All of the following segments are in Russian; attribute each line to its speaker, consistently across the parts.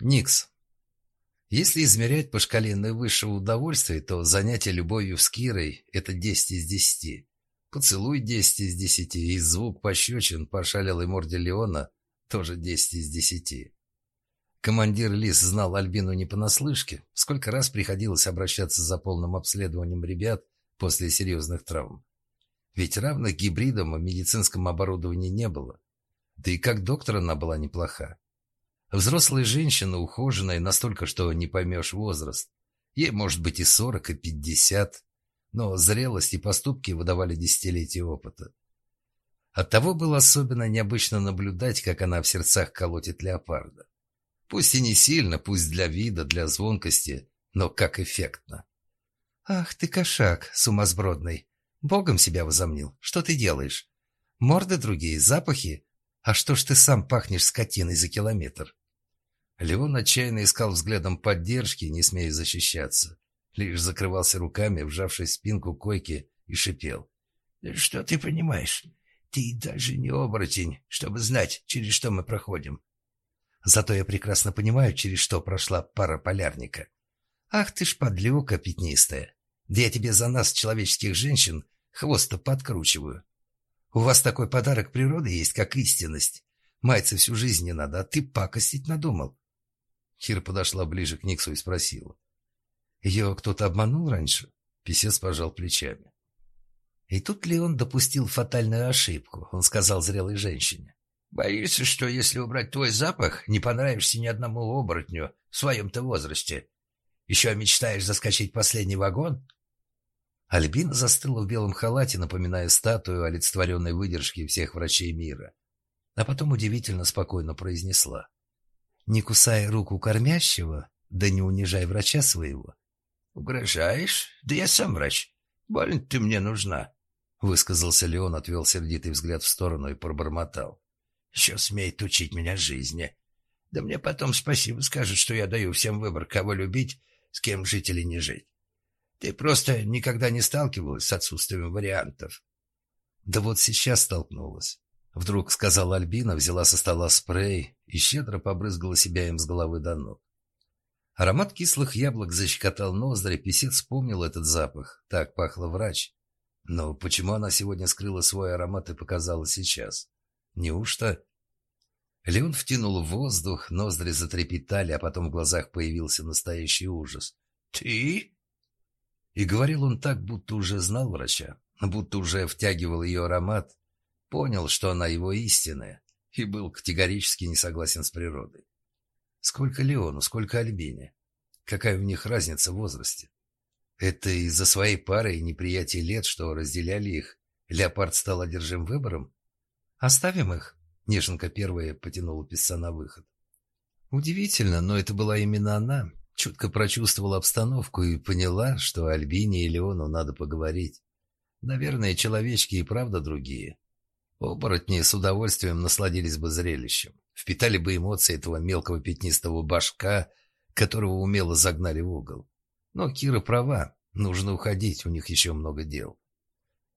Speaker 1: Никс. Если измерять по шкале наивысшего удовольствия, то занятие любовью с Кирой – это 10 из 10. Поцелуй 10 из 10, и звук пощечин по шалелой морде Леона тоже 10 из 10. Командир Лис знал Альбину не понаслышке, сколько раз приходилось обращаться за полным обследованием ребят после серьезных травм. Ведь равных гибридам в медицинском оборудовании не было. Да и как доктор она была неплоха. Взрослая женщина, ухоженная настолько, что не поймешь возраст. Ей может быть и сорок, и пятьдесят, но зрелость и поступки выдавали десятилетия опыта. Оттого было особенно необычно наблюдать, как она в сердцах колотит леопарда. Пусть и не сильно, пусть для вида, для звонкости, но как эффектно. «Ах ты кошак, сумасбродный! Богом себя возомнил. Что ты делаешь? Морды другие, запахи. А что ж ты сам пахнешь скотиной за километр?» Леон отчаянно искал взглядом поддержки, не смея защищаться. Лишь закрывался руками, вжавшись в спинку койки, и шипел.
Speaker 2: «Что ты понимаешь? Ты даже не оборотень, чтобы знать, через что мы проходим.
Speaker 1: Зато я прекрасно понимаю, через что прошла пара полярника. Ах ты ж подлюка пятнистая. Да я тебе за нас, человеческих женщин, хвост-то подкручиваю. У вас такой подарок природы есть, как истинность. Маяться всю жизнь не надо, а ты пакостить надумал. Кира подошла ближе к Никсу и спросила. Ее кто-то обманул раньше? Песец пожал плечами. И тут Леон допустил фатальную ошибку, он сказал зрелой женщине.
Speaker 2: Боишься, что если убрать твой запах, не понравишься ни одному оборотню в своем-то возрасте? Еще мечтаешь заскочить в последний вагон?
Speaker 1: Альбина застыла в белом халате, напоминая статую олицетворенной выдержки всех врачей мира. А потом удивительно спокойно произнесла. «Не кусай руку кормящего, да не унижай врача своего».
Speaker 2: «Угрожаешь? Да я сам врач. Больно ты мне нужна», — высказался Леон, отвел сердитый взгляд в сторону и пробормотал. Еще смеет учить меня жизни. Да мне потом спасибо скажет, что я даю всем выбор, кого любить, с кем жить или не жить. Ты просто никогда не сталкивалась с отсутствием вариантов.
Speaker 1: Да вот сейчас столкнулась. Вдруг сказала Альбина, взяла со стола спрей и щедро побрызгала себя им с головы до ног. Аромат кислых яблок защекотал ноздри, писец вспомнил этот запах. Так пахло врач. Но почему она сегодня скрыла свой аромат и показала сейчас? Неужто... Леон втянул воздух, ноздри затрепетали, а потом в глазах появился настоящий ужас.
Speaker 2: «Ты?»
Speaker 1: И говорил он так, будто уже знал врача, будто уже втягивал ее аромат, понял, что она его истинная, и был категорически не согласен с природой. Сколько Леону, сколько Альбине? Какая у них разница в возрасте? Это из-за своей пары и неприятия лет, что разделяли их, Леопард стал одержим выбором? «Оставим их?» Неженка первая потянула писца на выход. Удивительно, но это была именно она. Чутко прочувствовала обстановку и поняла, что Альбине и Леону надо поговорить. Наверное, человечки и правда другие. Оборотни с удовольствием насладились бы зрелищем. Впитали бы эмоции этого мелкого пятнистого башка, которого умело загнали в угол. Но Кира права, нужно уходить, у них еще много дел.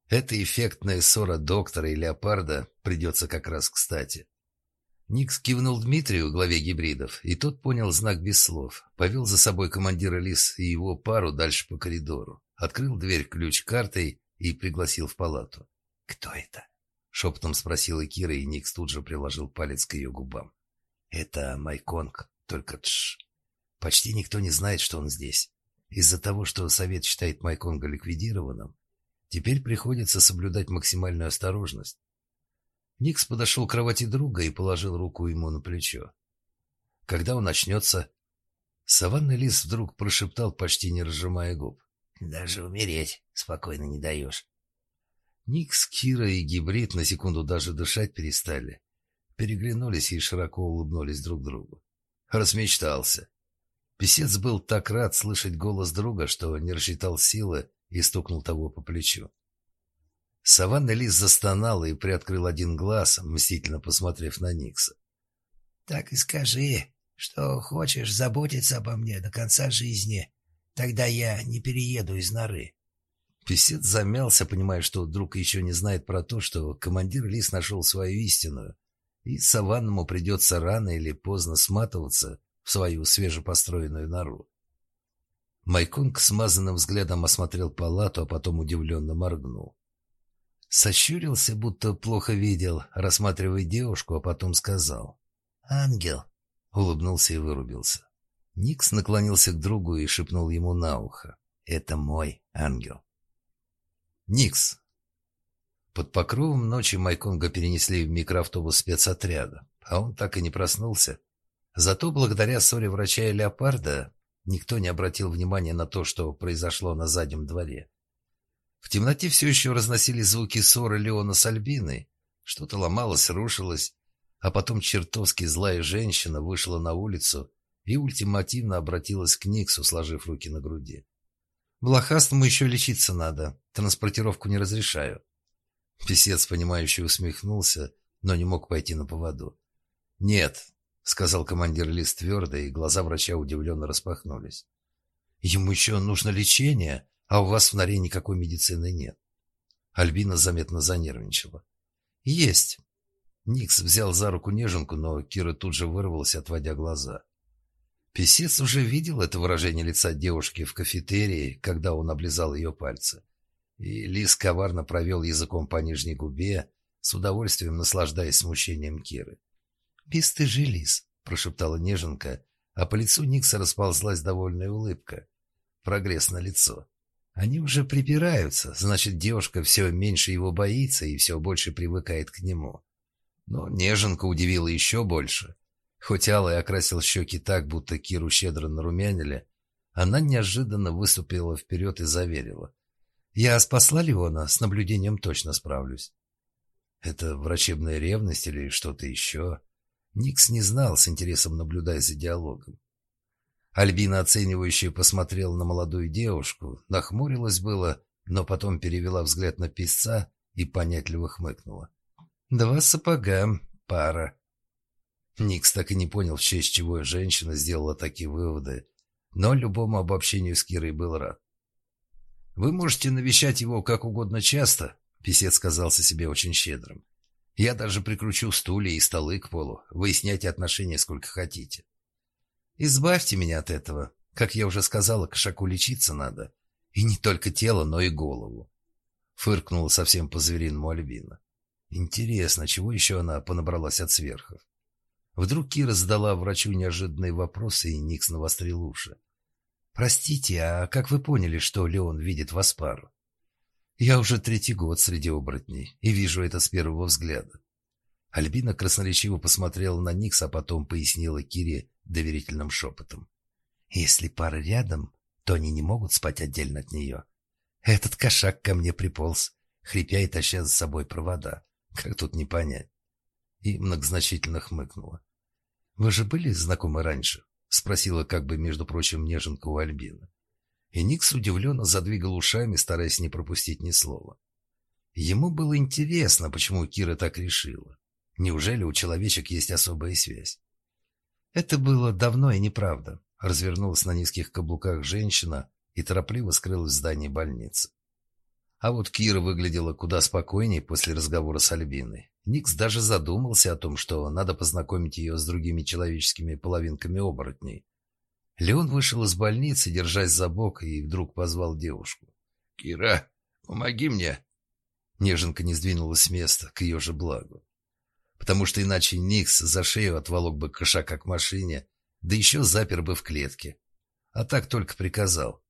Speaker 1: Эта эффектная ссора доктора и леопарда придется как раз кстати. Никс кивнул Дмитрию, главе гибридов, и тот понял знак без слов. Повел за собой командира Лис и его пару дальше по коридору. Открыл дверь ключ картой и пригласил в палату.
Speaker 2: «Кто это?»
Speaker 1: — шепотом спросила Кира, и Никс тут же приложил палец к ее губам. «Это Майконг, только тш. Почти никто не знает, что он здесь. Из-за того, что Совет считает Майконга ликвидированным, Теперь приходится соблюдать максимальную осторожность. Никс подошел к кровати друга и положил руку ему на плечо. Когда он начнется? Саванный лис вдруг прошептал, почти не разжимая губ.
Speaker 2: Даже умереть спокойно не даешь.
Speaker 1: Никс, Кира и Гибрид на секунду даже дышать перестали. Переглянулись и широко улыбнулись друг другу. Размечтался. Песец был так рад слышать голос друга, что не рассчитал силы и стукнул того по плечу. Саванна Лис застонала и приоткрыл один глаз, мстительно посмотрев на Никса.
Speaker 2: «Так и скажи, что хочешь заботиться обо мне до конца жизни. Тогда я не перееду из норы».
Speaker 1: Песец замялся, понимая, что друг еще не знает про то, что командир Лис нашел свою истинную, и Саванному придется рано или поздно сматываться в свою свежепостроенную нору. Майконг смазанным взглядом осмотрел палату, а потом удивленно моргнул. Сощурился, будто плохо видел, рассматривая девушку, а потом сказал. «Ангел!» — улыбнулся и вырубился. Никс наклонился к другу и шепнул ему на ухо. «Это мой ангел». «Никс!» Под покровом ночи Майконга перенесли в микроавтобус спецотряда, а он так и не проснулся. Зато благодаря ссоре врача и леопарда никто не обратил внимания на то, что произошло на заднем дворе. В темноте все еще разносились звуки ссоры Леона с Альбиной. Что-то ломалось, рушилось, а потом чертовски злая женщина вышла на улицу и ультимативно обратилась к Никсу, сложив руки на груди. «Блохастому еще лечиться надо. Транспортировку не разрешаю». Песец, понимающий, усмехнулся, но не мог пойти на поводу. «Нет», — сказал командир Лис твердо, и глаза врача удивленно распахнулись. «Ему еще нужно лечение, а у вас в норе никакой медицины нет». Альбина заметно занервничала. «Есть». Никс взял за руку неженку, но Кира тут же вырвался, отводя глаза. Песец уже видел это выражение лица девушки в кафетерии, когда он облизал ее пальцы. И Лис коварно провел языком по нижней губе, с удовольствием наслаждаясь смущением Киры. «Бесстыжий лис», — прошептала неженка, а по лицу Никса расползлась довольная улыбка. Прогресс на лицо. Они уже припираются, значит, девушка все меньше его боится и все больше привыкает к нему. Но неженка удивила еще больше. Хоть Алый окрасил щеки так, будто Киру щедро нарумянили, она неожиданно выступила вперед и заверила. «Я спасла Леона, с наблюдением точно справлюсь». «Это врачебная ревность или что-то еще?» Никс не знал, с интересом наблюдая за диалогом. Альбина, оценивающе посмотрела на молодую девушку, нахмурилась было, но потом перевела взгляд на писца и понятливо хмыкнула. «Два сапога, пара». Никс так и не понял, в честь чего женщина сделала такие выводы, но любому обобщению с Кирой был рад. «Вы можете навещать его как угодно часто», — писец казался себе очень щедрым. «Я даже прикручу стулья и столы к полу. Выясняйте отношения сколько хотите. Избавьте меня от этого. Как я уже сказала, кошаку лечиться надо. И не только тело, но и голову». Фыркнула совсем по-звериному Альбина. Интересно, чего еще она понабралась от сверхов? Вдруг Кира задала врачу неожиданные вопросы, и Никс навострил уши. «Простите, а как вы поняли, что Леон видит вас пару?» «Я уже третий год среди оборотней, и вижу это с первого взгляда». Альбина красноречиво посмотрела на Никс, а потом пояснила Кире доверительным шепотом. «Если пара рядом, то они не могут спать отдельно от нее. Этот кошак ко мне приполз, хрипя и таща за собой провода. Как тут не понять?» И многозначительно хмыкнула. «Вы же были знакомы раньше?» Спросила как бы, между прочим, неженка у Альбины. И Никс удивленно задвигал ушами, стараясь не пропустить ни слова. Ему было интересно, почему Кира так решила. Неужели у человечек есть особая связь? Это было давно и неправда. Развернулась на низких каблуках женщина и торопливо скрылась в здании больницы. А вот Кира выглядела куда спокойнее после разговора с Альбиной. Никс даже задумался о том, что надо познакомить ее с другими человеческими половинками оборотней. Леон вышел из больницы, держась за бок, и вдруг позвал девушку. «Кира, помоги мне!» Неженка не сдвинулась с места, к ее же благу. Потому что иначе Никс за шею отволок бы кошака к машине, да еще запер бы в клетке. А так только приказал.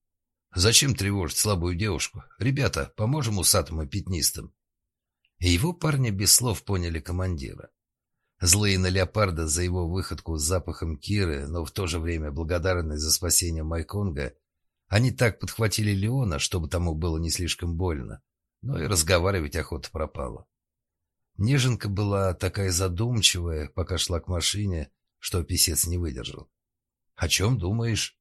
Speaker 1: «Зачем тревожить слабую девушку? Ребята, поможем усатым и пятнистым». Его парни без слов поняли командира. Злые на леопарда за его выходку с запахом Киры, но в то же время благодарные за спасение Майконга, они так подхватили Леона, чтобы тому было не слишком больно, но и разговаривать охота пропала. Неженка была такая задумчивая, пока шла к машине, что писец не выдержал. «О чем думаешь?»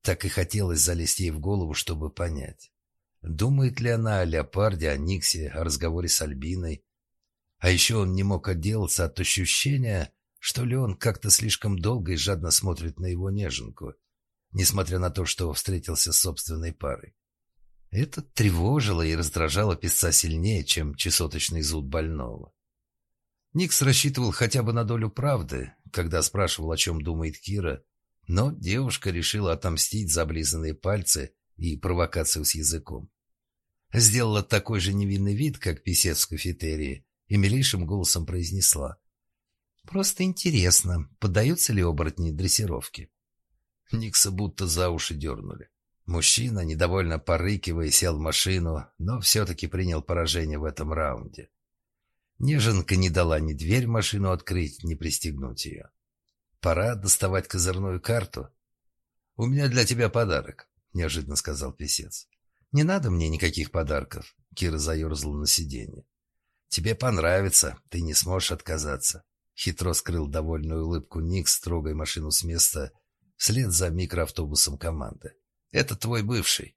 Speaker 1: Так и хотелось залезть ей в голову, чтобы понять. Думает ли она о леопарде, о Никсе, о разговоре с Альбиной? А еще он не мог отделаться от ощущения, что Леон как-то слишком долго и жадно смотрит на его неженку, несмотря на то, что встретился с собственной парой. Это тревожило и раздражало писца сильнее, чем чесоточный зуд больного. Никс рассчитывал хотя бы на долю правды, когда спрашивал, о чем думает Кира, Но девушка решила отомстить за облизанные пальцы и провокацию с языком. Сделала такой же невинный вид, как писец в кафетерии, и милейшим голосом произнесла. «Просто интересно, поддаются ли оборотни дрессировке?» Никса будто за уши дернули. Мужчина, недовольно порыкивая, сел в машину, но все-таки принял поражение в этом раунде. Неженка не дала ни дверь машину открыть, ни пристегнуть ее. «Пора доставать козырную карту. У меня для тебя подарок», — неожиданно сказал писец. «Не надо мне никаких подарков», — Кира заерзала на сиденье. «Тебе понравится, ты не сможешь отказаться». Хитро скрыл довольную улыбку Ник, строгой машину с места, вслед за микроавтобусом команды. «Это твой бывший».